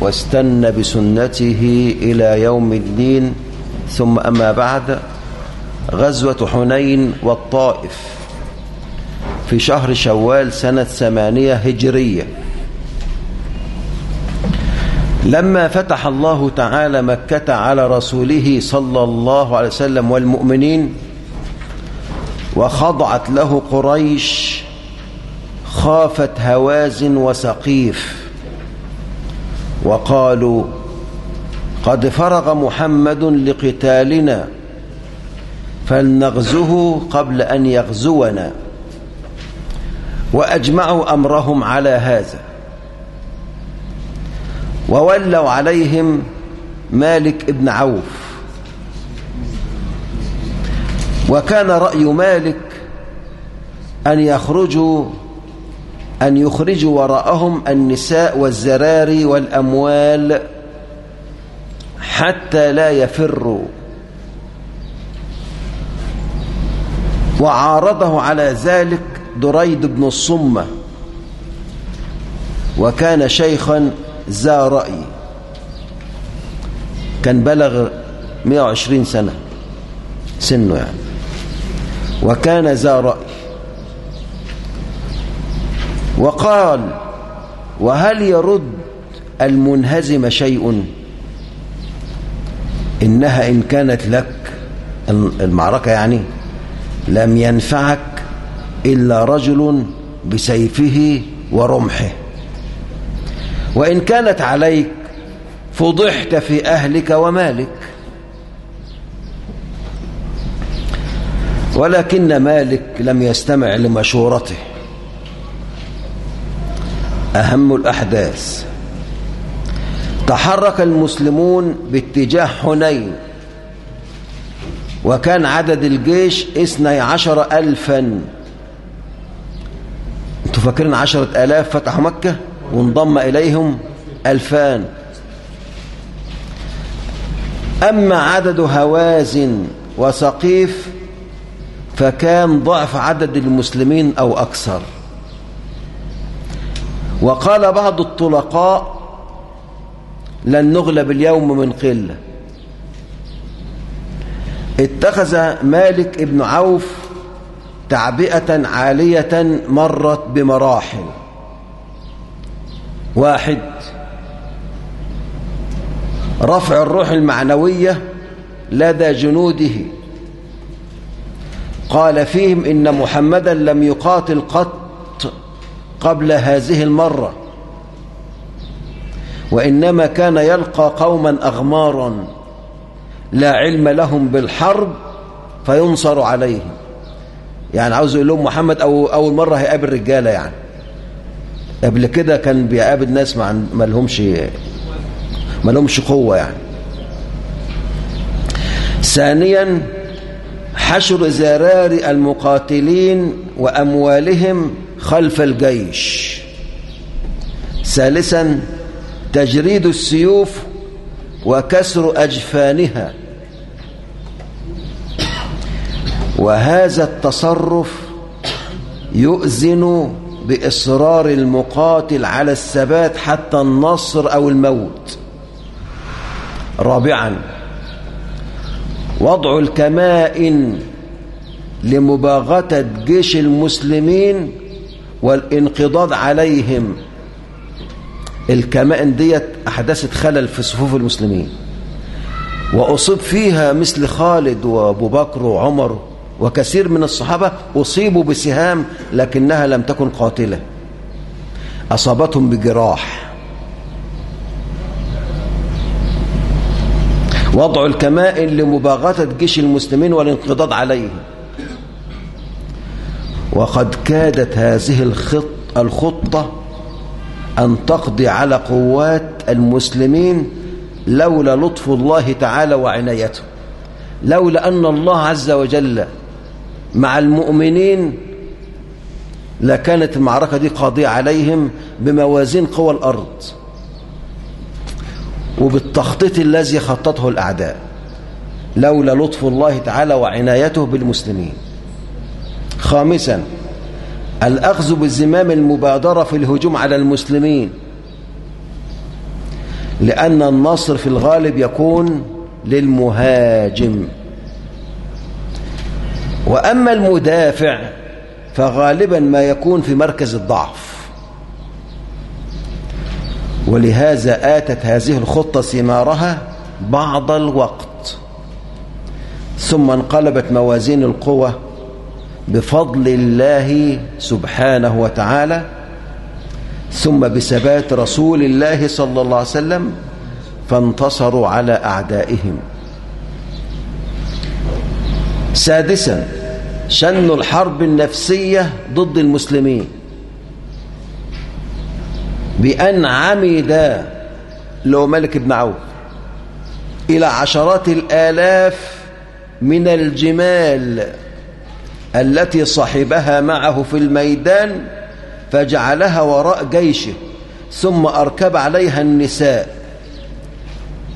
واستنى بسنته إلى يوم الدين ثم أما بعد غزوة حنين والطائف في شهر شوال سنة ثمانية هجرية. لما فتح الله تعالى مكة على رسوله صلى الله عليه وسلم والمؤمنين وخضعت له قريش خافت هوازن وسقيف. وقالوا قد فرغ محمد لقتالنا فلنغزه قبل أن يغزونا وأجمعوا أمرهم على هذا وولوا عليهم مالك ابن عوف وكان رأي مالك أن يخرجوا أن يخرجوا وراءهم النساء والزراري والأموال حتى لا يفروا. وعارضه على ذلك دريد بن الصمة وكان شيخا ذا رأي. كان بلغ 120 سنة سنه يعني. وكان ذا رأي. وقال وهل يرد المنهزم شيء؟ إنها إن كانت لك المعركة يعني لم ينفعك إلا رجل بسيفه ورمحه. وإن كانت عليك فضحت في أهلك ومالك. ولكن مالك لم يستمع لمشورته. أهم الأحداث. تحرك المسلمون باتجاه حنين وكان عدد الجيش اثني عشر ألفا. أنتوا فاكرين عشرة ألاف فتحوا مكة؟ وانضم إليهم ألفان. أما عدد هوازن وسقيف فكان ضعف عدد المسلمين أو أكثر. وقال بعض الطلقاء لن نغلب اليوم من قلة. اتخذ مالك ابن عوف تعبئة عالية مرت بمراحل. واحد رفع الروح المعنوية لدى جنوده. قال فيهم إن محمدا لم يقاتل قط قبل هذه المرة. وإنما كان يلقى قوما أغمارا لا علم لهم بالحرب فينصر عليهم. يعني عاوز يقول لهم محمد أو أول مرة هيقابل رجالة يعني. قبل كده كان بيقابل ناس ما لهمش ما لهمش قوة يعني. ثانيا حشر زرار المقاتلين وأموالهم خلف الجيش. ثالثا تجريد السيوف وكسر أجفانها. وهذا التصرف يؤذن بإصرار المقاتل على الثبات حتى النصر أو الموت. رابعا وضع الكمائن لمباغتة جيش المسلمين والانقضاض عليهم. الكمائن ديت أحدثت خلل في صفوف المسلمين. وأصيب فيها مثل خالد وأبو بكر وعمر وكثير من الصحابة أصيبوا بسهام لكنها لم تكن قاتلة. أصابتهم بجراح. وضع الكمائن لمباغتة جيش المسلمين والانقضاض عليهم. وقد كادت هذه الخط الخطة أن تقضي على قوات المسلمين لولا لطف الله تعالى وعنايته. لولا أن الله عز وجل مع المؤمنين لكانت المعركة دي قاضية عليهم بموازين قوى الأرض وبالتخطيط الذي خططه الأعداء. لولا لطف الله تعالى وعنايته بالمسلمين. خامسا الأخذ بالزمام المبادرة في الهجوم على المسلمين. لأن النصر في الغالب يكون للمهاجم. وأما المدافع فغالبا ما يكون في مركز الضعف. ولهذا آتت هذه الخطة ثمارها بعض الوقت. ثم انقلبت موازين القوة بفضل الله سبحانه وتعالى ثم بثبات رسول الله صلى الله عليه وسلم فانتصروا على أعدائهم. سادسا شن الحرب النفسية ضد المسلمين. بأن عمد لو ملك بن عوف إلى عشرات الآلاف من الجمال التي صحبها معه في الميدان فجعلها وراء جيشه ثم أركب عليها النساء.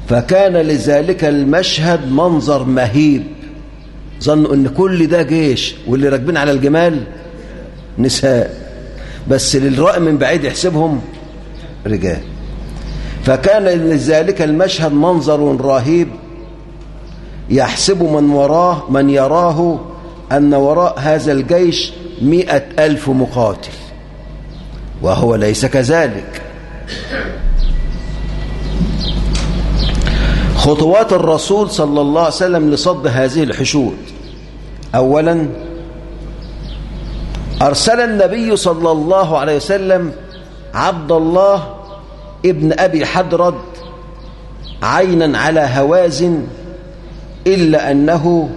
فكان لذلك المشهد منظر مهيب. ظنوا إن كل ده جيش واللي راكبين على الجمال نساء. بس للرأي من بعيد يحسبهم رجال. فكان لذلك المشهد منظر رهيب. يحسب من وراه من يراه أن وراء هذا الجيش مئة ألف مقاتل وهو ليس كذلك. خطوات الرسول صلى الله عليه وسلم لصد هذه الحشود. أولا أرسل النبي صلى الله عليه وسلم عبد الله ابن أبي حدرد عينا على هوازن إلا أنه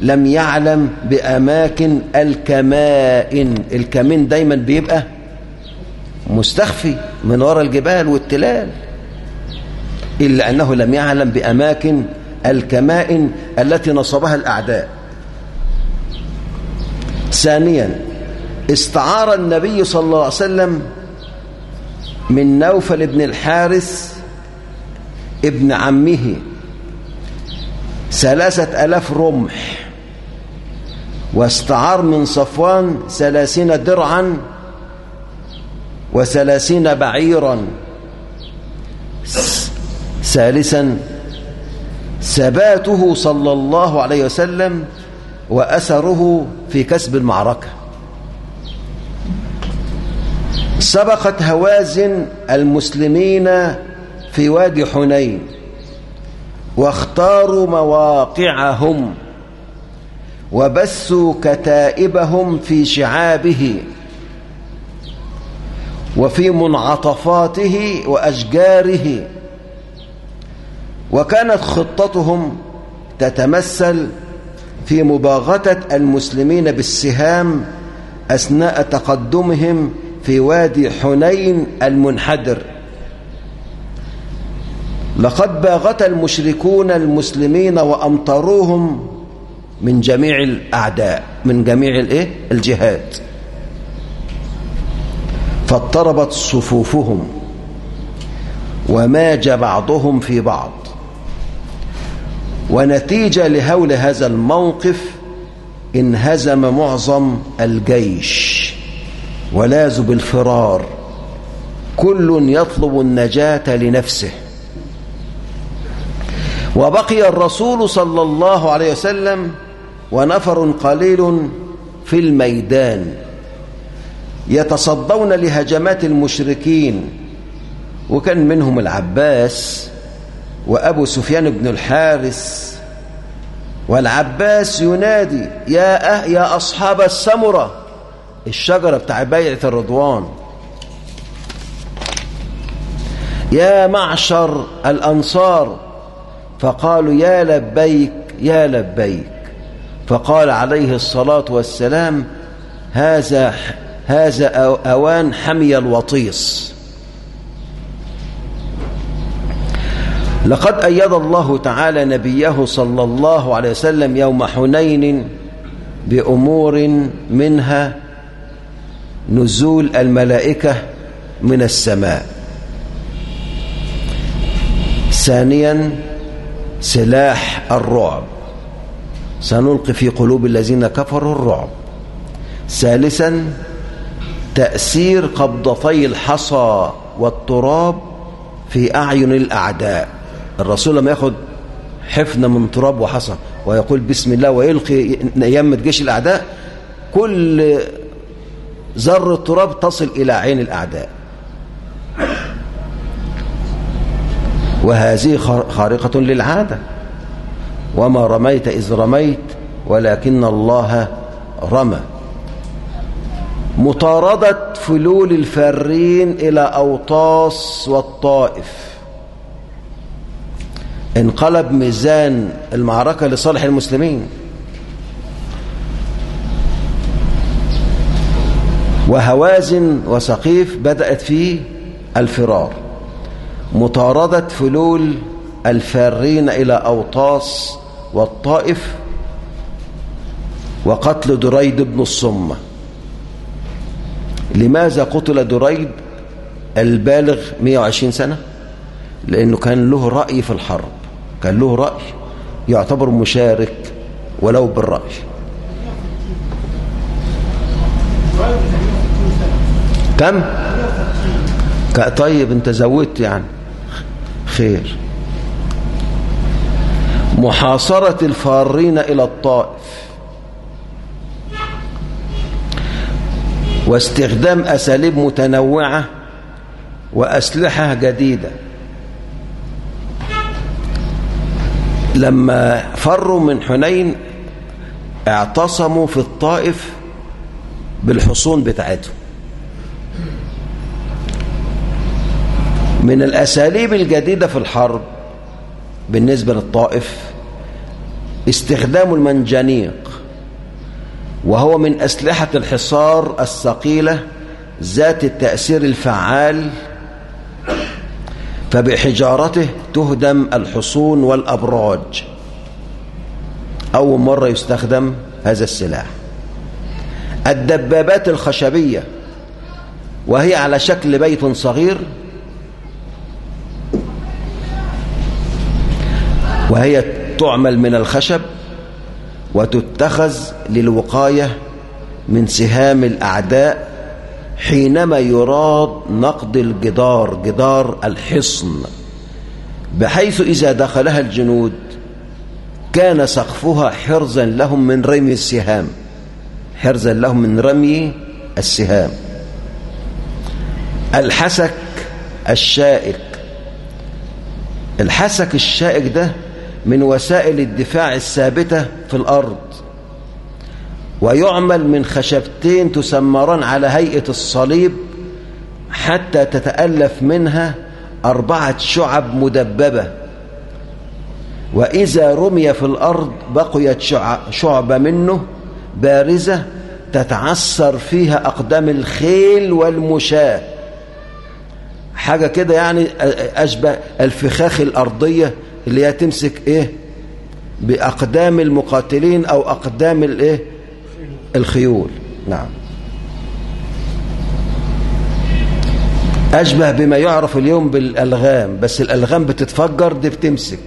لم يعلم بأماكن الكمائن. الكمين دايما بيبقى مستخفي من وراء الجبال والتلال إلا أنه لم يعلم بأماكن الكمائن التي نصبها الأعداء. ثانيا استعار النبي صلى الله عليه وسلم من نوفل بن الحارث ابن عمه ثلاثة ألاف رمح. واستعار من صفوان ثلاثين درعا وثلاثين بعيرا. ثالثا ثباته صلى الله عليه وسلم وأثره في كسب المعركة. سبقت هوازن المسلمين في وادي حنين واختاروا مواقعهم. وبثوا كتائبهم في شعابه وفي منعطفاته وأشجاره. وكانت خطتهم تتمثل في مباغتة المسلمين بالسهام أثناء تقدمهم في وادي حنين المنحدر. لقد باغت المشركون المسلمين وأمطروهم من جميع الأعداء من جميع الإيه؟ الجهات. فاضطربت صفوفهم وماج بعضهم في بعض. ونتيجة لهول هذا الموقف انهزم معظم الجيش. ولاذوا بالفرار كل يطلب النجاة لنفسه. وبقي الرسول صلى الله عليه وسلم ونفر قليل في الميدان. يتصدون لهجمات المشركين وكان منهم العباس وأبو سفيان بن الحارث. والعباس ينادي يا أه يا أصحاب السمرة! الشجرة بتاع بيعة الرضوان. يا معشر الأنصار! فقالوا يا لبيك يا لبيك! فقال عليه الصلاة والسلام هذا هذا أوان حمي الوطيس. لقد أيد الله تعالى نبيه صلى الله عليه وسلم يوم حنين بأمور منها نزول الملائكة من السماء. ثانيا سلاح الرعب. سنلقي في قلوب الذين كفروا الرعب. ثالثا تأثير قبضتي الحصى والتراب في أعين الأعداء. الرسول لما ياخد حفنة من تراب وحصى ويقول بسم الله ويلقي يمة جيش الأعداء كل ذرة تراب تصل إلى عين الأعداء. وهذه خارقة للعادة. وما رميت إذ رميت ولكن الله رمى. مطاردة فلول الفارين إلى أوطاس والطائف. انقلب ميزان المعركة لصالح المسلمين. وهوازن وسقيف بدأت في الفرار. مطاردة فلول الفارين إلى أوطاس والطائف وقتل دريد بن الصمة لماذا قتل دريد البالغ 120 سنة؟ لأنه كان له رأي في الحرب كان له رأي يعتبر مشارك ولو بالرأي. كم؟ طيب انت زودت يعني. خير. محاصرة الفارين إلى الطائف. واستخدام أساليب متنوعة وأسلحة جديدة. لما فروا من حنين اعتصموا في الطائف بالحصون بتاعتهم. من الأساليب الجديدة في الحرب بالنسبة للطائف استخدام المنجنيق وهو من أسلحة الحصار الثقيلة ذات التأثير الفعال فبحجارته تهدم الحصون والأبراج. أول مرة يستخدم هذا السلاح. الدبابات الخشبية وهي على شكل بيت صغير وهي تعمل من الخشب وتتخذ للوقاية من سهام الأعداء حينما يراد نقض الجدار جدار الحصن. بحيث إذا دخلها الجنود كان سقفها حرزا لهم من رمي السهام حرزا لهم من رمي السهام. الحسك الشائك. الحسك الشائك ده من وسائل الدفاع الثابتة في الأرض. ويعمل من خشبتين تسمران على هيئة الصليب حتى تتألف منها أربعة شعب مدببة. وإذا رمي في الأرض بقيت شعبة منه بارزة تتعثر فيها أقدام الخيل والمشاة. حاجة كده يعني أشبه الفخاخ الأرضية اللي هي تمسك إيه؟ بأقدام المقاتلين أو أقدام الإيه الخيول. نعم. أشبه بما يعرف اليوم بالألغام بس الألغام بتتفجر دي بتمسك.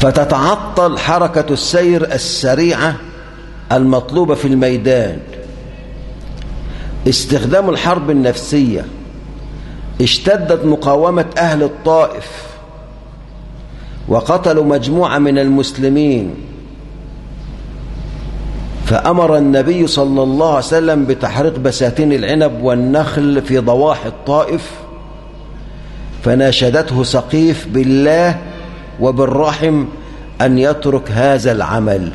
فتتعطل حركة السير السريعة المطلوبة في الميدان. استخدام الحرب النفسية اشتدت مقاومة أهل الطائف وقتلوا مجموعة من المسلمين فأمر النبي صلى الله عليه وسلم بتحريق بساتين العنب والنخل في ضواحي الطائف فناشدته سقيف بالله وبالرحم أن يترك هذا العمل.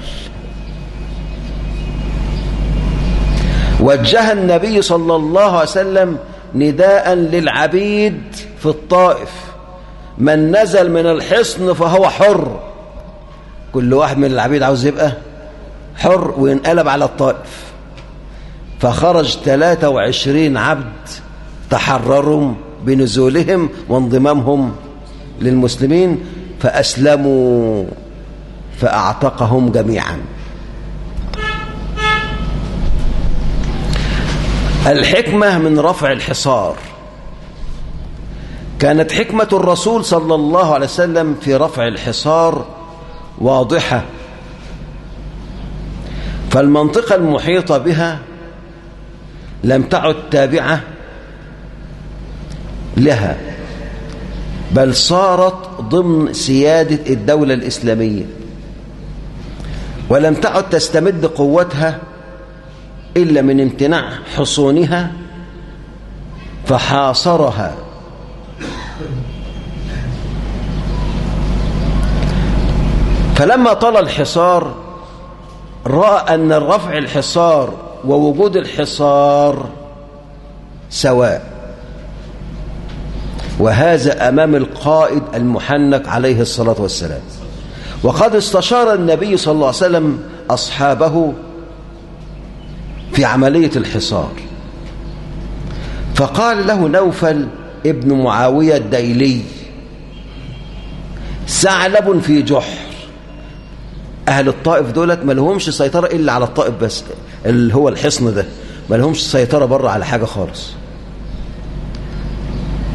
وجه النبي صلى الله عليه وسلم نداء للعبيد في الطائف. من نزل من الحصن فهو حر. كل واحد من العبيد عاوز يبقى حر وينقلب على الطائف. فخرج 23 عبد تحرروا بنزولهم وانضمامهم للمسلمين فأسلموا فأعتقهم جميعا. الحكمة من رفع الحصار. كانت حكمة الرسول صلى الله عليه وسلم في رفع الحصار واضحة. فالمنطقة المحيطة بها لم تعد تابعة لها بل صارت ضمن سيادة الدولة الإسلامية. ولم تعد تستمد قوتها إلا من امتناع حصونها فحاصرها. فلما طال الحصار رأى أن رفع الحصار ووجود الحصار سواء. وهذا أمام القائد المحنك عليه الصلاة والسلام. وقد استشار النبي صلى الله عليه وسلم أصحابه في عملية الحصار. فقال له نوفل ابن معاوية الديلي ثعلب في جحر. أهل الطائف دولت ما لهمش سيطرة إلا على الطائف بس اللي هو الحصن ده. ما لهمش سيطرة بره على حاجة خالص.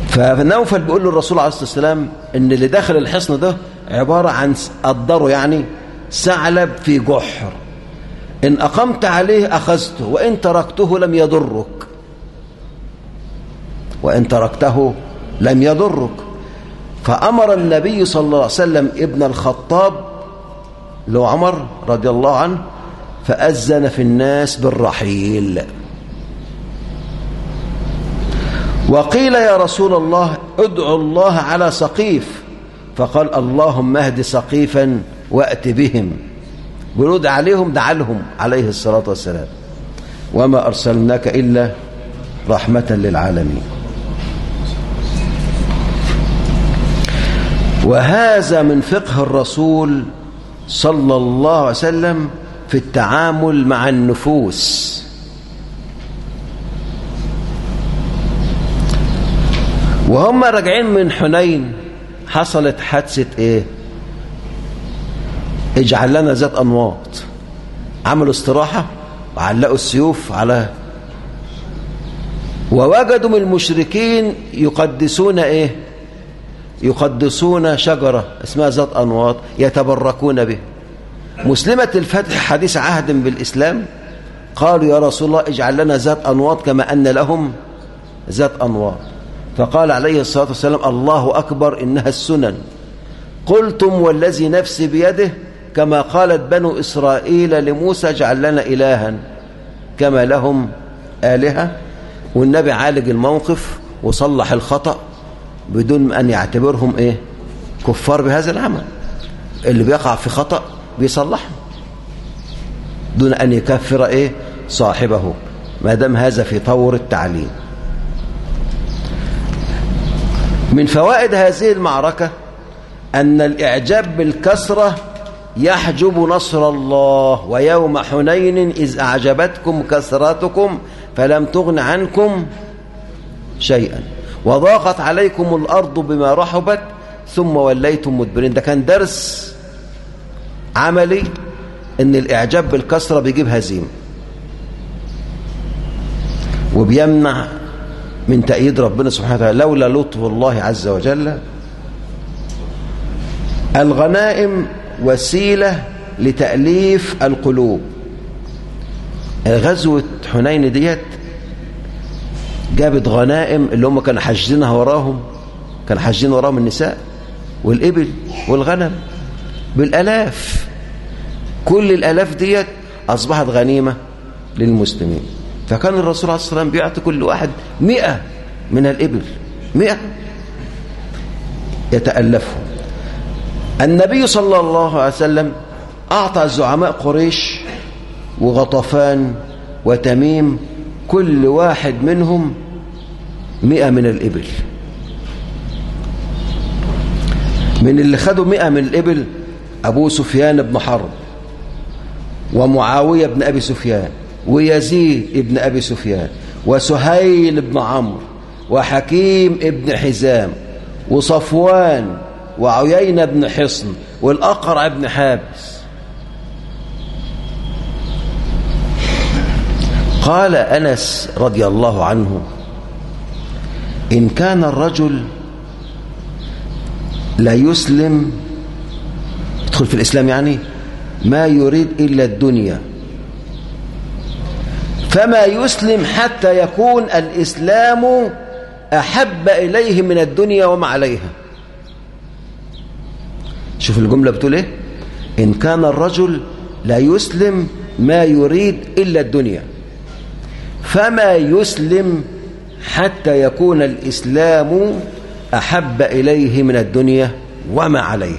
فنوفل بيقول للرسول عليه الصلاة والسلام إن اللي داخل الحصن ده عبارة عن قدره يعني ثعلب في جحر. إن أقمت عليه أخذته وإن تركته لم يضرك. وإن تركته لم يضرك. فأمر النبي صلى الله عليه وسلم ابن الخطاب لو عمر رضي الله عنه فأذن في الناس بالرحيل. وقيل يا رسول الله ادعو الله على سقيف. فقال اللهم اهد سقيفا وأت بهم. برود عليهم دعا لهم عليه الصلاة والسلام. وما أرسلناك إلا رحمة للعالمين. وهذا من فقه الرسول صلى الله عليه وسلم في التعامل مع النفوس. وهم راجعين من حنين حصلت حادثة إيه؟ اجعل لنا ذات انواط عملوا استراحة وعلقوا السيوف على ووجدوا من المشركين يقدسون إيه؟ يقدسون شجرة اسمها ذات أنواط يتبركون به. مسلمة الفتح حديث عهد بالإسلام قالوا يا رسول الله اجعل لنا ذات أنواط كما أن لهم ذات أنواط فقال عليه الصلاة والسلام الله أكبر إنها السنن. قلتم والذي نفسي بيده كما قالت بنو إسرائيل لموسى اجعل لنا إلها كما لهم آلهة والنبي عالج الموقف وصلح الخطأ بدون أن يعتبرهم إيه؟ كفار بهذا العمل. اللي بيقع في خطأ بيصلحه دون أن يكفر إيه؟ صاحبه. ما دام هذا في طور التعليم. من فوائد هذه المعركة أن الإعجاب بالكسرة يحجب نصر الله ويوم حنين إذ أعجبتكم كثرتكم فلم تغن عنكم شيئا. وضاقت عليكم الأرض بما رحبت ثم وليتم مدبرين. ده كان درس عملي إن الإعجاب بالكسرة بيجيب هزيمة. وبيمنع من تأييد ربنا سبحانه وتعالى. لولا لطف الله عز وجل الغنائم وسيلة لتأليف القلوب. غزوة حنين ديت جابت غنائم اللي هم كانوا حاجزينها وراهم كانوا حاجزين وراهم النساء والإبل والغنم. بالألاف كل الألاف ديت أصبحت غنيمة للمسلمين. فكان الرسول عليه الصلاة والسلام بيعطي كل واحد مئة من الإبل مئة يتألفهم. النبي صلى الله عليه وسلم أعطى زعماء قريش وغطفان وتميم كل واحد منهم مئة من الإبل. من اللي خدوا مئة من الإبل أبو سفيان بن حرب ومعاوية بن أبي سفيان ويزيد بن أبي سفيان وسهيل بن عمرو وحكيم بن حزام وصفوان وعيينة بن حصن والأقرع بن حابس. قال أنس رضي الله عنه إن كان الرجل لا يسلم يدخل في الإسلام يعني ما يريد إلا الدنيا. فما يسلم حتى يكون الإسلام أحب إليه من الدنيا وما عليها. شوف الجملة بتقول إيه؟ إن كان الرجل لا يسلم ما يريد إلا الدنيا. فما يسلم حتى يكون الإسلام أحب إليه من الدنيا وما عليه.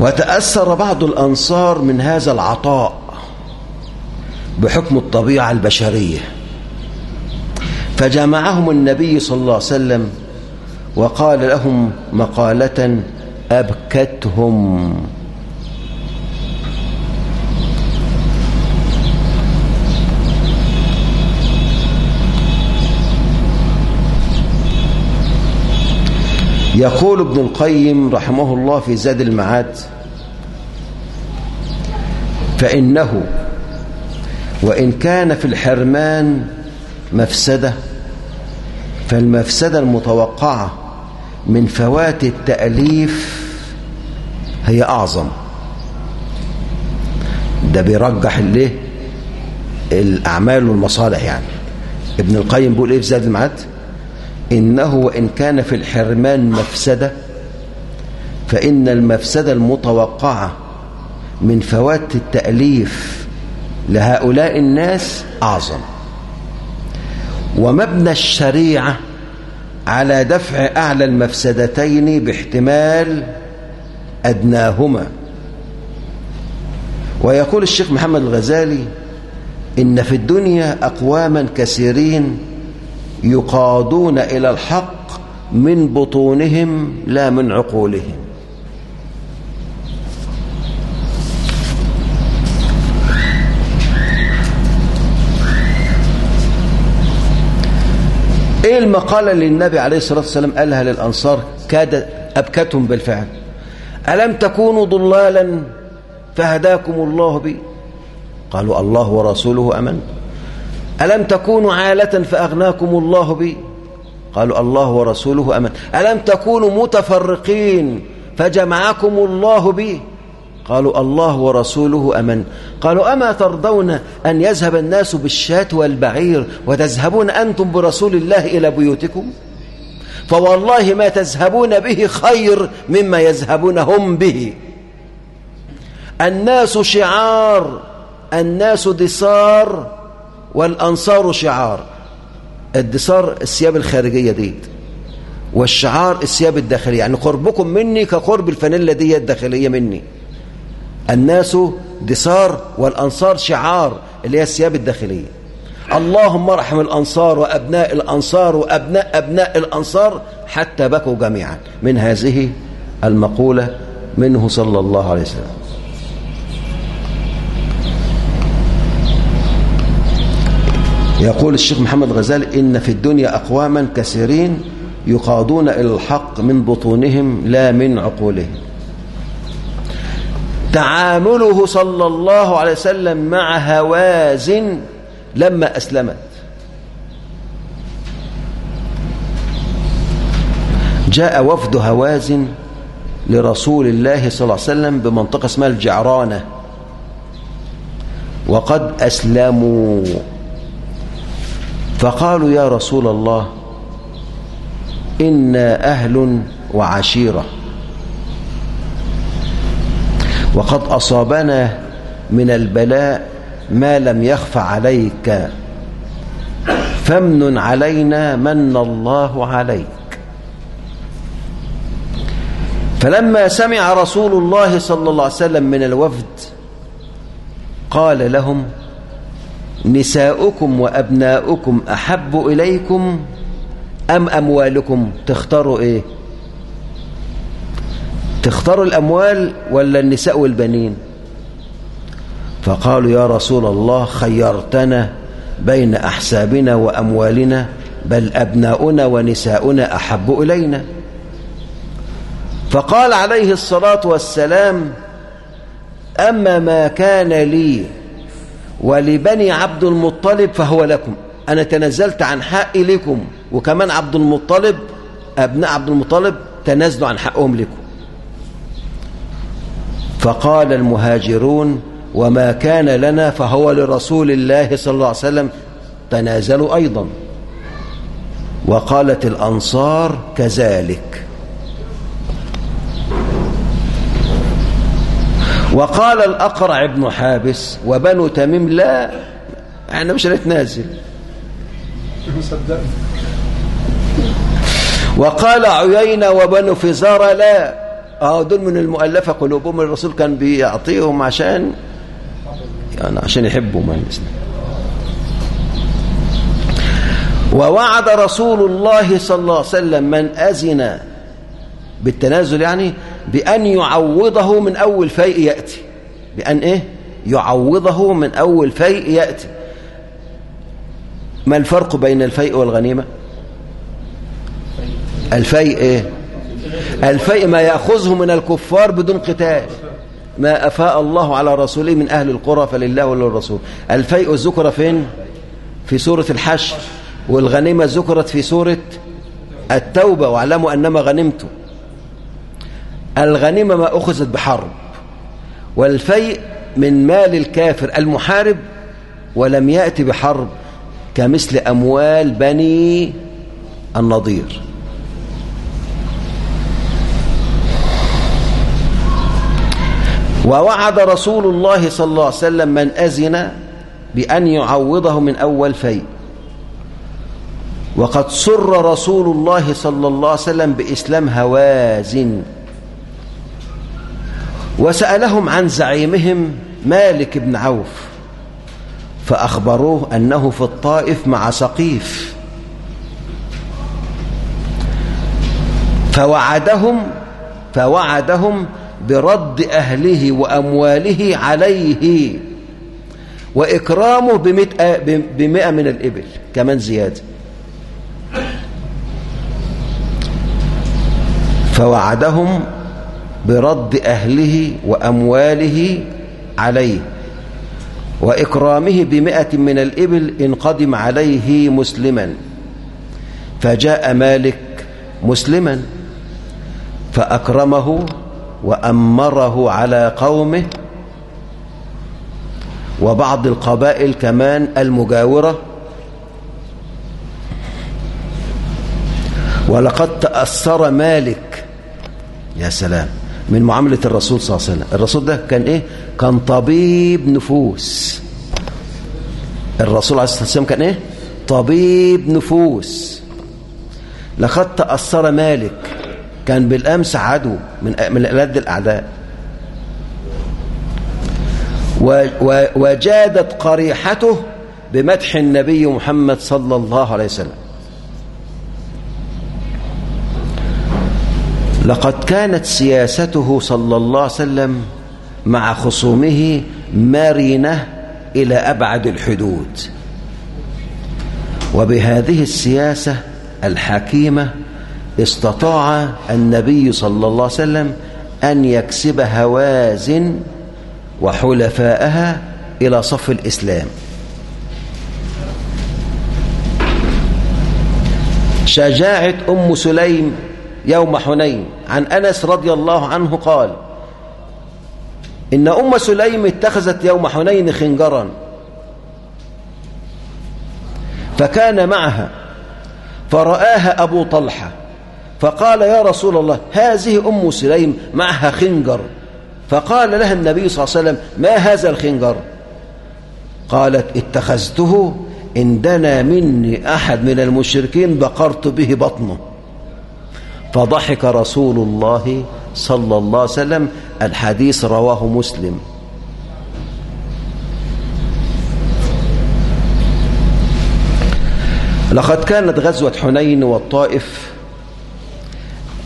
وتأثر بعض الأنصار من هذا العطاء بحكم الطبيعة البشرية. فجمعهم النبي صلى الله عليه وسلم وقال لهم مقالة أبكتهم. يقول ابن القيم رحمه الله في زاد المعاد فإنه وإن كان في الحرمان مفسدة فالمفسدة المتوقعة من فوات التأليف هي أعظم. ده بيرجح ليه الأعمال والمصالح يعني. ابن القيم بيقول إيه في زاد المعاد؟ إنه وإن كان في الحرمان مفسدة فإن المفسدة المتوقعة من فوات التأليف لهؤلاء الناس أعظم. ومبنى الشريعة على دفع أعلى المفسدتين باحتمال أدناهما. ويقول الشيخ محمد الغزالي إن في الدنيا أقواما كثيرين يقادون إلى الحق من بطونهم لا من عقولهم. المقالة اللي النبي عليه الصلاة والسلام قالها للأنصار كاد أبكتهم بالفعل. ألم تكونوا ضلالا فهداكم الله بي؟ قالوا الله ورسوله أمن. ألم تكونوا عالة فأغناكم الله بي؟ قالوا الله ورسوله أمن. ألم تكونوا متفرقين فجمعكم الله بي؟ قالوا الله ورسوله أمن. قالوا أما ترضون أن يذهب الناس بالشاة والبعير وتذهبون أنتم برسول الله إلى بيوتكم؟ فوالله ما تذهبون به خير مما يذهبون هم به. الناس شعار الناس دسار والأنصار شعار. الدسار الثياب الخارجية ديت والشعار الثياب الداخلية. يعني قربكم مني كقرب الفانيلا دي الداخلية مني. الناس دسار والأنصار شعار اللي هي الثياب الداخلية. اللهم ارحم الأنصار وأبناء الأنصار وأبناء أبناء الأنصار حتى بكوا جميعا. من هذه المقولة منه صلى الله عليه وسلم. يقول الشيخ محمد غزالي إن في الدنيا أقواما كثيرين يقادون إلى الحق من بطونهم لا من عقولهم. تعامله صلى الله عليه وسلم مع هوازن لما أسلمت. جاء وفد هوازن لرسول الله صلى الله عليه وسلم بمنطقة اسمها الجعرانة. وقد أسلموا. فقالوا يا رسول الله إنا أهل وعشيرة. وقد أصابنا من البلاء ما لم يخف عليك. فامن علينا من الله عليك. فلما سمع رسول الله صلى الله عليه وسلم من الوفد قال لهم نساؤكم وأبناؤكم أحب إليكم أم أموالكم؟ تختاروا إيه؟ تختاروا الأموال ولا النساء والبنين؟ فقالوا يا رسول الله خيرتنا بين أحسابنا وأموالنا بل أبناؤنا ونساؤنا أحب إلينا. فقال عليه الصلاة والسلام أما ما كان لي ولبني عبد المطلب فهو لكم. أنا تنزلت عن حقي لكم وكمان عبد المطلب أبناء عبد المطلب تنازلوا عن حقهم لكم. فقال المهاجرون وما كان لنا فهو لرسول الله صلى الله عليه وسلم تنازلوا أيضا. وقالت الأنصار كذلك. وقال الأقرع بن حابس وبنو تميم لا إحنا مش هنتنازل. وقال عيينة وبنو فزارة لا. آه دول من المؤلفة قلوبهم الرسول كان بيعطيهم عشان يعني عشان يحبوا ما الإسلام ووعد رسول الله صلى الله عليه وسلم من أذن بالتنازل يعني بأن يعوضه من أول فيء يأتي. بأن إيه؟ يعوضه من أول فيء يأتي. ما الفرق بين الفيء والغنيمة؟ الفيء إيه؟ الفيء ما يأخذه من الكفار بدون قتال. ما أفاء الله على رسوله من أهل القرى فلله وللرسول. الفيء ذكر فين؟ في سورة الحشر. والغنيمة ذكرت في سورة التوبة. واعلموا أنما غنمتم الغنيمة ما أخذت بحرب. والفيء من مال الكافر المحارب ولم يأتي بحرب كمثل أموال بني النضير. ووعد رسول الله صلى الله عليه وسلم من أذن بأن يعوضه من أول فيء. وقد سر رسول الله صلى الله عليه وسلم بإسلام هوازن. وسألهم عن زعيمهم مالك بن عوف فأخبروه أنه في الطائف مع سقيف. فوعدهم فوعدهم برد أهله وأمواله عليه وإكرامه بمئة, من الإبل كمان زيادة. فوعدهم برد أهله وأمواله عليه وإكرامه بمئة من الإبل إن قدم عليه مسلما. فجاء مالك مسلما فأكرمه وأمره على قومه وبعض القبائل كمان المجاورة. ولقد تأثر مالك يا سلام من معاملة الرسول صلى الله عليه وسلم. الرسول ده كان إيه؟ كان طبيب نفوس. الرسول عليه الصلاة والسلام كان إيه؟ طبيب نفوس. لقد تأثر مالك كان بالأمس عدو من من ألد الأعداء. وجادت قريحته بمدح النبي محمد صلى الله عليه وسلم. لقد كانت سياسته صلى الله عليه وسلم مع خصومه مرنة إلى أبعد الحدود. وبهذه السياسة الحكيمة استطاع النبي صلى الله عليه وسلم أن يكسب هوازن وحلفاءها إلى صف الإسلام. شجاعة أم سليم يوم حنين عن أنس رضي الله عنه قال إن أم سليم اتخذت يوم حنين خنجرا فكان معها فرآها أبو طلحة فقال يا رسول الله هذه أم سليم معها خنجر. فقال لها النبي صلى الله عليه وسلم ما هذا الخنجر؟ قالت اتخذته إن دنا مني أحد من المشركين بقرت به بطنه. فضحك رسول الله صلى الله عليه وسلم الحديث رواه مسلم. لقد كانت غزوة حنين والطائف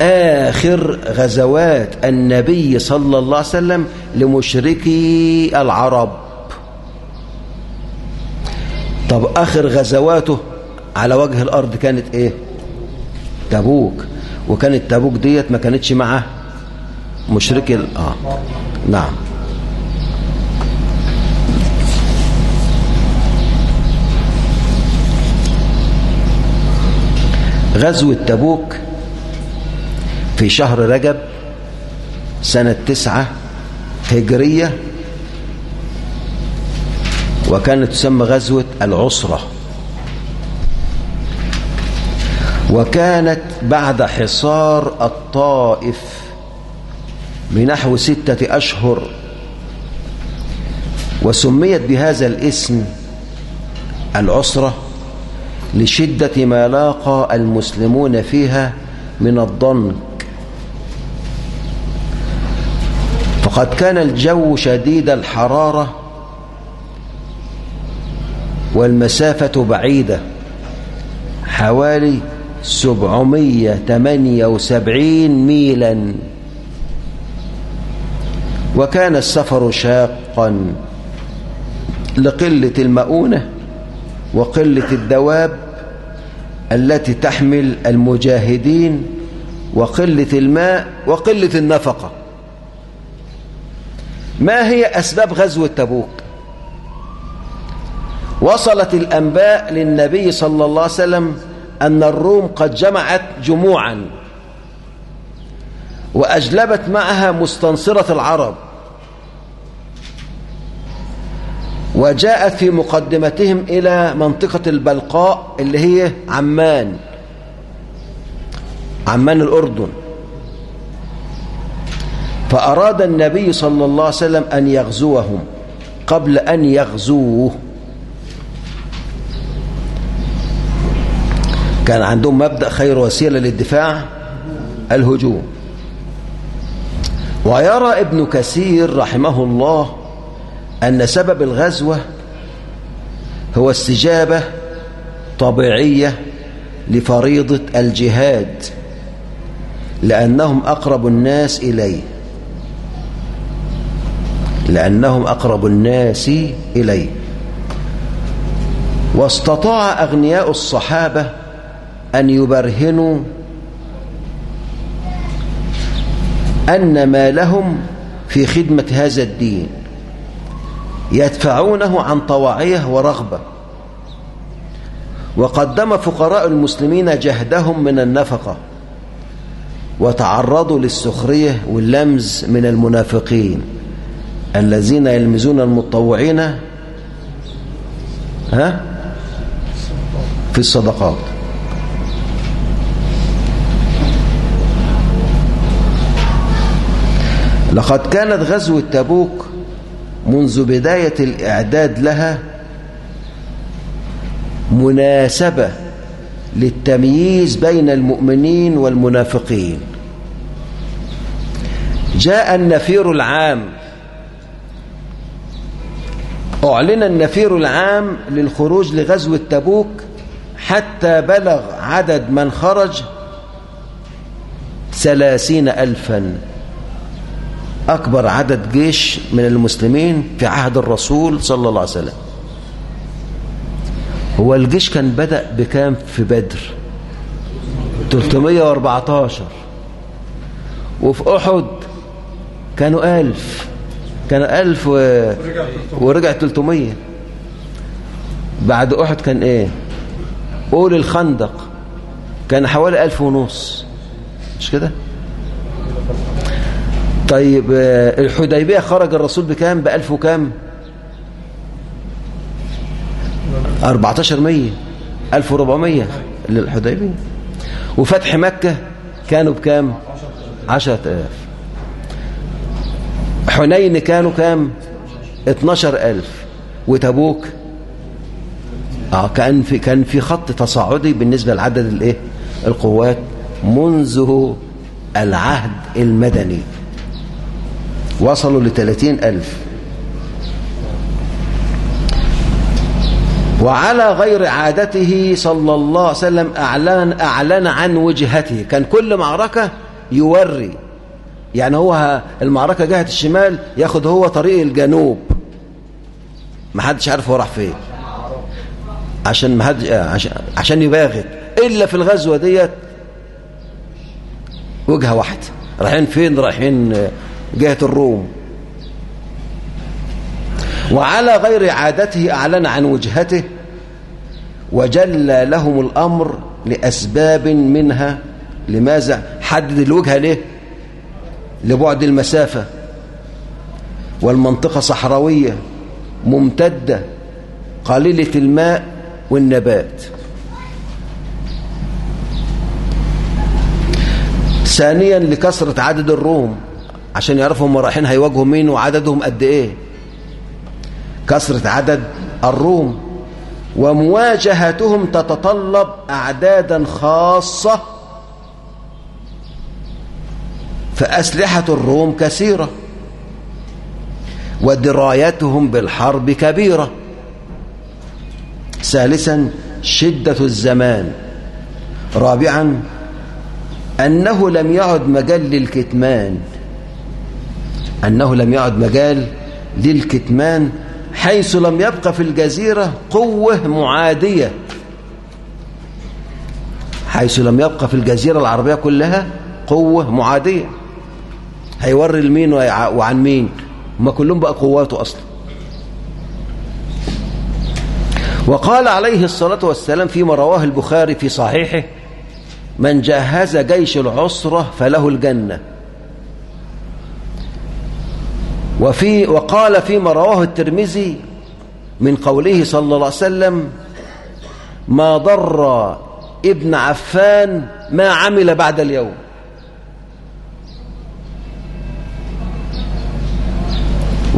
آخر غزوات النبي صلى الله عليه وسلم لمشركي العرب. طب آخر غزواته على وجه الأرض كانت إيه؟ تبوك. وكانت تبوك ديت ما كانتش مع مشركي آه. نعم. غزوة تبوك في شهر رجب سنة تسعة هجرية وكانت تسمى غزوة العسرة. وكانت بعد حصار الطائف بنحو ستة أشهر وسميت بهذا الاسم العسرة لشدة ما لاقى المسلمون فيها من الضنك. فقد كان الجو شديد الحرارة والمسافة بعيدة حوالي 778 ميلا. وكان السفر شاقا لقلة المؤونة وقلة الدواب التي تحمل المجاهدين وقلة الماء وقلة النفقة. ما هي أسباب غزوة تبوك وصلت الأنباء للنبي صلى الله عليه وسلم أن الروم قد جمعت جموعا وأجلبت معها مستنصرة العرب. وجاءت في مقدمتهم إلى منطقة البلقاء اللي هي عمان عمان الأردن. فأراد النبي صلى الله عليه وسلم أن يغزوهم قبل أن يغزوه. كان عندهم مبدأ خير وسيلة للدفاع؟ الهجوم. ويرى ابن كثير رحمه الله أن سبب الغزوة هو استجابة طبيعية لفريضة الجهاد لأنهم أقرب الناس إليه. لأنهم أقرب الناس إليه واستطاع أغنياء الصحابة أن يبرهنوا أن ما لهم في خدمة هذا الدين يدفعونه عن طواعية ورغبة. وقدم فقراء المسلمين جهدهم من النفقة وتعرضوا للسخرية واللمز من المنافقين. الذين يلمزون المتطوعين ها؟ في الصدقات. لقد كانت غزوة تبوك منذ بداية الإعداد لها مناسبة للتمييز بين المؤمنين والمنافقين. جاء النفير العام أعلن النفير العام للخروج لغزوة تبوك حتى بلغ عدد من خرج ثلاثين ألفا. أكبر عدد جيش من المسلمين في عهد الرسول صلى الله عليه وسلم. هو الجيش كان بدأ بكام في بدر؟ 314 وفي أحد كانوا ألف. كانوا ألف و... ورجع 300 بعد أحد كان إيه؟ قول الخندق. كان حوالي ألف ونص. مش كده؟ طيب الحديبية خرج الرسول بكام؟ بألف وكام؟ 14 مية. 1400 للحديبية. وفتح مكة كانوا بكام؟ عشرة آلاف. حنين كانوا كام؟ 12000 وتبوك؟ آه كان في كان في خط تصاعدي بالنسبة لعدد الإيه؟ القوات منذ العهد المدني. وصلوا ل 30000 وعلى غير عادته صلى الله عليه وسلم أعلن, أعلن عن وجهته. كان كل معركة يوري. يعني هو المعركة جهة الشمال ياخد هو طريق الجنوب. ما حدش عارف هو راح فين. عشان ما حد عشان, عشان يباغت. إلا في الغزوة ديت وجهة واحدة. رايحين فين؟ رايحين جهة الروم. وعلى غير عادته أعلن عن وجهته وجلى لهم الأمر لأسباب منها. لماذا؟ حدد الوجهة ليه؟ لبعد المسافة والمنطقة صحراوية ممتدة قليلة الماء والنبات. ثانيا لكثرة عدد الروم عشان يعرفوا هم رايحين هيواجهوا مين وعددهم قد إيه. كثرة عدد الروم ومواجهتهم تتطلب أعدادا خاصة فأسلحة الروم كثيرة ودرايتهم بالحرب كبيرة. ثالثا شدة الزمان. رابعا أنه لم يعد مجال للكتمان. أنه لم يعد مجال للكتمان حيث لم يبقى في الجزيرة قوة معادية. حيث لم يبقى في الجزيرة العربية كلها قوة معادية. هيوري المين وعن مين؟ ما كلهم بقى قواته أصلا. وقال عليه الصلاة والسلام فيما رواه البخاري في صحيحه من جهز جيش العسرة فله الجنة. وفي وقال فيما رواه الترمذي من قوله صلى الله عليه وسلم ما ضر ابن عفان ما عمل بعد اليوم.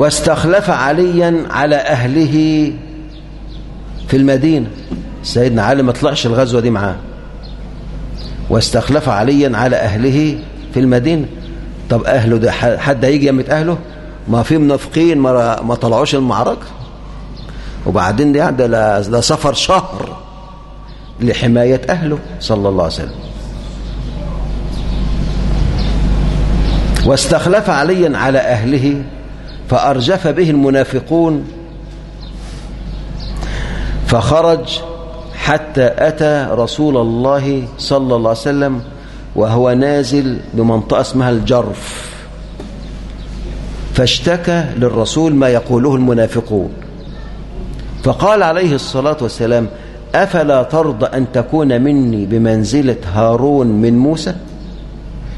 واستخلف عليا على أهله في المدينة. سيدنا علي ما طلعش الغزوة دي معاه. واستخلف عليا على أهله في المدينة. طب أهله ده حد هيجي يمت أهله؟ ما في منافقين ما, ما طلعوش المعركة. وبعدين ده ده, سفر شهر لحماية أهله صلى الله عليه وسلم. واستخلف عليا على أهله فأرجف به المنافقون فخرج حتى أتى رسول الله صلى الله عليه وسلم وهو نازل بمنطقة اسمها الجرف فاشتكى للرسول ما يقوله المنافقون فقال عليه الصلاة والسلام أفلا ترضى أن تكون مني بمنزلة هارون من موسى؟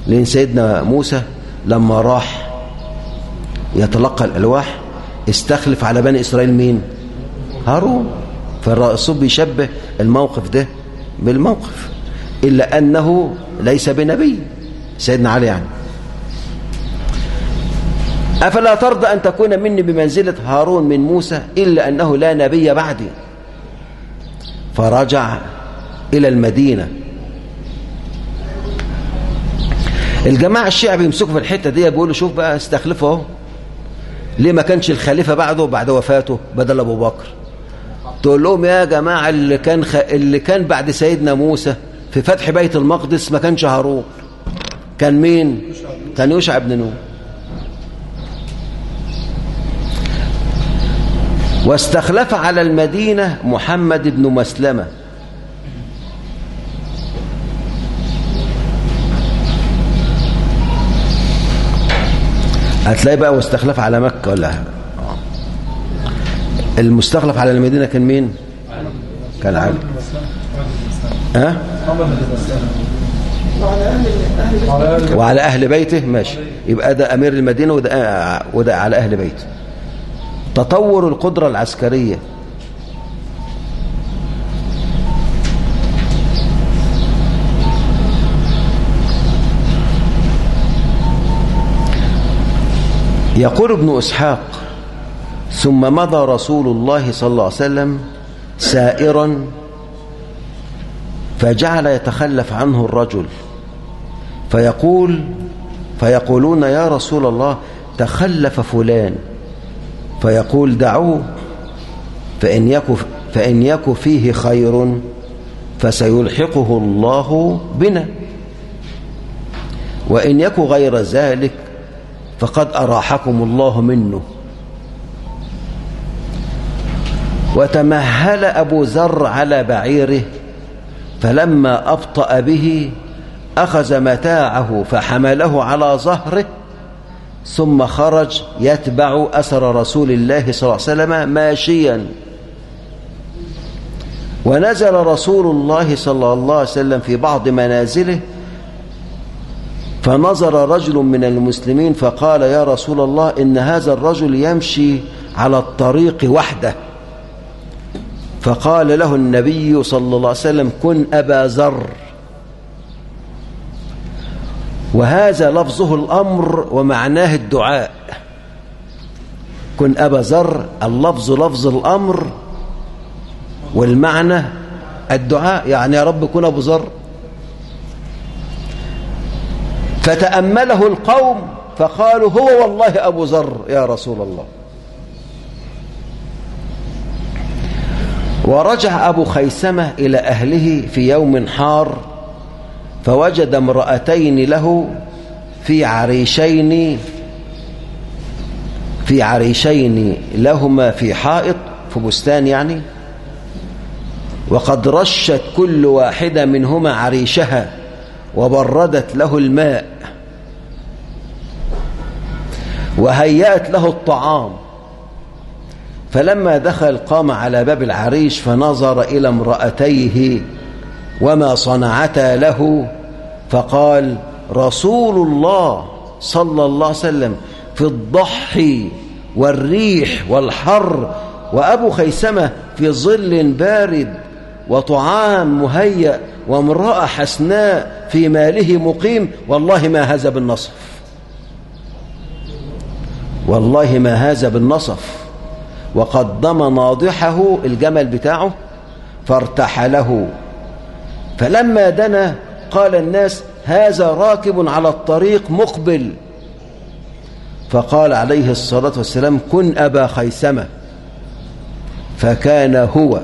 لأن سيدنا موسى لما راح يتلقى الألواح استخلف على بني إسرائيل مين؟ هارون. فالرسول بيشبه الموقف ده بالموقف إلا أنه ليس بنبي سيدنا علي يعني. أفلا ترضى أن تكون مني بمنزلة هارون من موسى إلا أنه لا نبي بعدي؟ فرجع إلى المدينة. الجماعة الشيعة بيمسكوا في الحتة دي بيقولوا شوف بقى استخلفه ليه ما كانش الخليفة بعده بعد وفاته بدل أبو بكر؟ تقول لهم يا جماعة اللي كان خ... اللي كان بعد سيدنا موسى في فتح بيت المقدس ما كانش هارون. كان مين؟ كان يوشع بن نون. واستخلف على المدينة محمد بن مسلمة. هتلاقي بقى واستخلف على مكة ولا؟ المستخلف على المدينة كان مين؟ كان علي. ها؟ وعلى أهل بيته؟ ماشي. يبقى ده أمير المدينة وده, وده على أهل بيته. تطور القدرة العسكرية. يقول ابن إسحاق ثم مضى رسول الله صلى الله عليه وسلم سائرا فجعل يتخلف عنه الرجل فيقول فيقولون يا رسول الله تخلف فلان فيقول دعوه فإن يك, فإن يك فيه خير فسيلحقه الله بنا وإن يك غير ذلك فقد أراحكم الله منه. وتمهل أبو ذر على بعيره فلما أبطأ به أخذ متاعه فحمله على ظهره ثم خرج يتبع أثر رسول الله صلى الله عليه وسلم ماشيا. ونزل رسول الله صلى الله عليه وسلم في بعض منازله فنظر رجل من المسلمين فقال يا رسول الله إن هذا الرجل يمشي على الطريق وحده. فقال له النبي صلى الله عليه وسلم كن أبا ذر. وهذا لفظه الأمر ومعناه الدعاء. كن أبا ذر اللفظ لفظ الأمر والمعنى الدعاء. يعني يا رب كن أبو ذر. فتأمله القوم فقالوا هو والله أبو ذر يا رسول الله. ورجع أبو خيسمة إلى أهله في يوم حار فوجد امرأتين له في عريشين في عريشين لهما في حائط في بستان يعني وقد رشت كل واحدة منهما عريشها. وبردت له الماء وهيأت له الطعام. فلما دخل قام على باب العريش فنظر إلى امرأتيه وما صنعتا له فقال رسول الله صلى الله عليه وسلم في الضحي والريح والحر وأبو خيسمة في ظل بارد وطعام مهيأ وامرأة حسناء في ماله مقيم والله ما هذا بالنصف. والله ما هذا بالنصف. وقدم ناضحه الجمل بتاعه فارتحله فلما دنا قال الناس هذا راكب على الطريق مقبل. فقال عليه الصلاة والسلام كن أبا خيسمة. فكان هو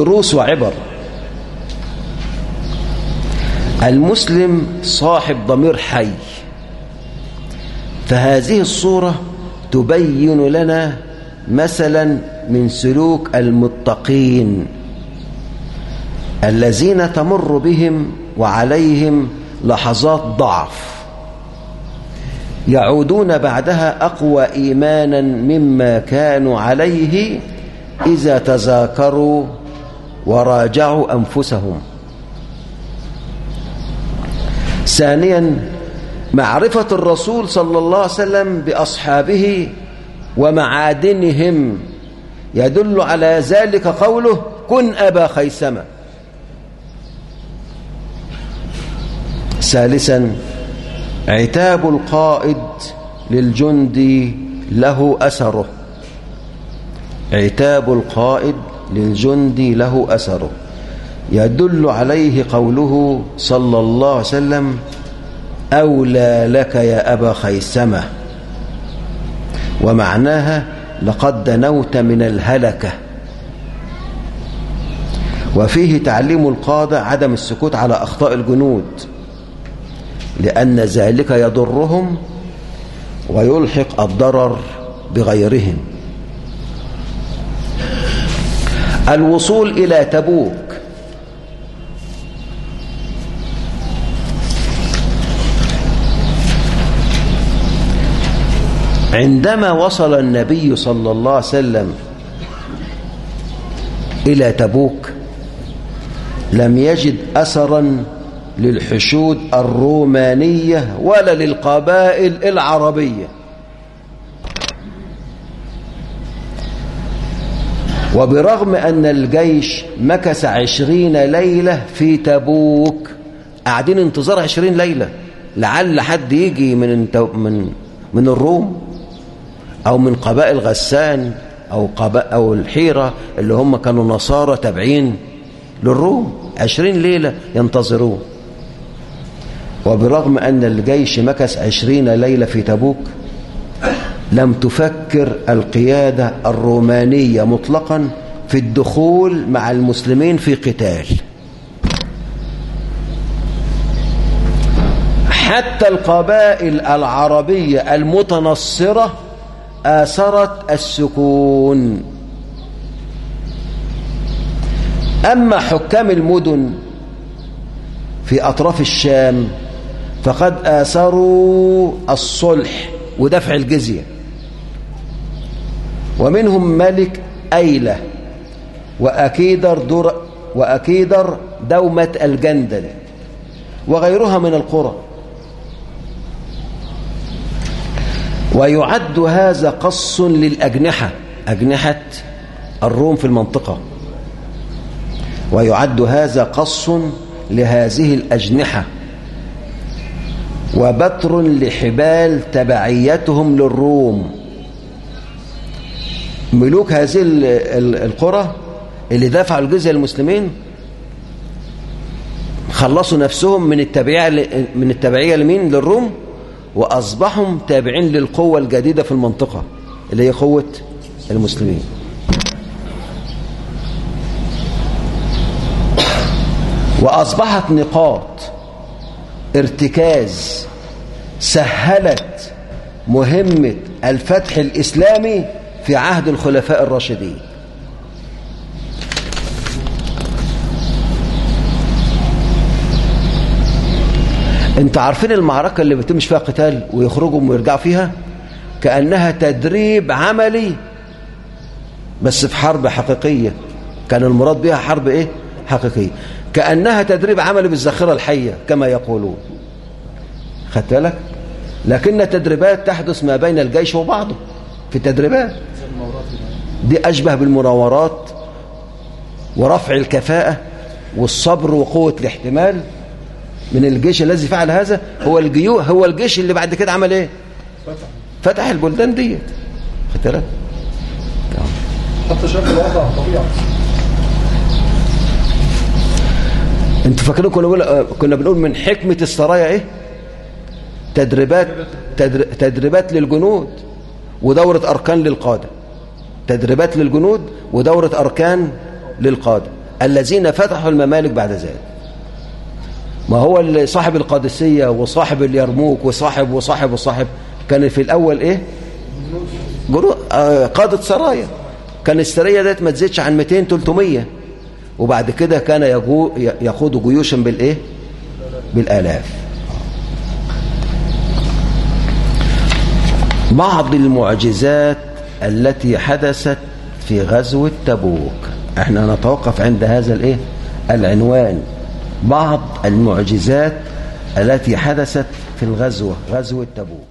دروس وعبر. المسلم صاحب ضمير حي. فهذه الصورة تبين لنا مثلا من سلوك المتقين الذين تمر بهم وعليهم لحظات ضعف. يعودون بعدها أقوى إيمانا مما كانوا عليه إذا تذاكروا وراجعوا أنفسهم. ثانيا معرفة الرسول صلى الله عليه وسلم بأصحابه ومعادنهم. يدل على ذلك قوله كن أبا خيسمة ثالثا عتاب القائد للجندي له أثره. عتاب القائد للجندي له أثره. يدل عليه قوله صلى الله عليه وسلم أولى لك يا أبا خيسمة ومعناها لقد دنوت من الهلكة. وفيه تعليم القادة عدم السكوت على أخطاء الجنود لأن ذلك يضرهم ويلحق الضرر بغيرهم. الوصول إلى تبوك. عندما وصل النبي صلى الله عليه وسلم إلى تبوك لم يجد أثرا للحشود الرومانية ولا للقبائل العربية. وبرغم أن الجيش مكث عشرين ليلة في تبوك قاعدين انتظار عشرين ليلة لعل حد يجي من من من الروم أو من قبائل غسان أو, قبائل أو الحيرة اللي هم كانوا نصارى تابعين للروم. عشرين ليلة ينتظرون وبرغم أن الجيش مكث عشرين ليلة في تبوك لم تفكر القيادة الرومانية مطلقا في الدخول مع المسلمين في قتال. حتى القبائل العربية المتنصرة آثرت السكون. أما حكام المدن في أطراف الشام فقد آثروا الصلح ودفع الجزية. ومنهم ملك أيلة وأكيدر, در وأكيدر دومة الجندل وغيرها من القرى. ويعد هذا قص للأجنحة أجنحة الروم في المنطقة. ويعد هذا قص لهذه الأجنحة. وبتر لحبال تبعيتهم للروم. ملوك هذه القرى اللي دفعوا الجزية للمسلمين خلصوا نفسهم من التبعية من التبعية لمين؟ للروم وأصبحوا تابعين للقوة الجديدة في المنطقة اللي هي قوة المسلمين. وأصبحت نقاط ارتكاز سهلت مهمة الفتح الإسلامي في عهد الخلفاء الراشدين. انت عارفين المعركة اللي بتمش فيها قتال ويخرجوا ويرجعوا فيها؟ كأنها تدريب عملي بس في حرب حقيقية. كان المراد بها حرب إيه؟ حقيقية. كأنها تدريب عملي بالذخيرة الحية كما يقولون. خدت بالك؟ لكن تدريبات تحدث ما بين الجيش وبعضه في التدريبات. دي أشبه بالمناورات ورفع الكفاءة والصبر وقوة الاحتمال من الجيش الذي فعل هذا هو الجيو هو الجيش اللي بعد كده عمل إيه؟ فتح فتح البلدان ديت خدت بالك حتى شاف الوضع الطبيعي أنتوا فاكرين كنا كنا بنقول من حكمة السرايا إيه؟ تدريبات تدر... تدريبات للجنود ودورة أركان للقادة. تدريبات للجنود ودورة أركان للقادة. الذين فتحوا الممالك بعد ذلك. ما هو صاحب القادسية وصاحب اليرموك وصاحب وصاحب وصاحب كان في الأول إيه؟ جنود. آه قادة سرايا. كان السرية ديت ما تزيدش عن 200 300 وبعد كده كان يقود جيوشا بالإيه؟ بالآلاف. بعض المعجزات التي حدثت في غزوة تبوك. إحنا نتوقف عند هذا الايه؟ العنوان. بعض المعجزات التي حدثت في الغزوة غزوة تبوك.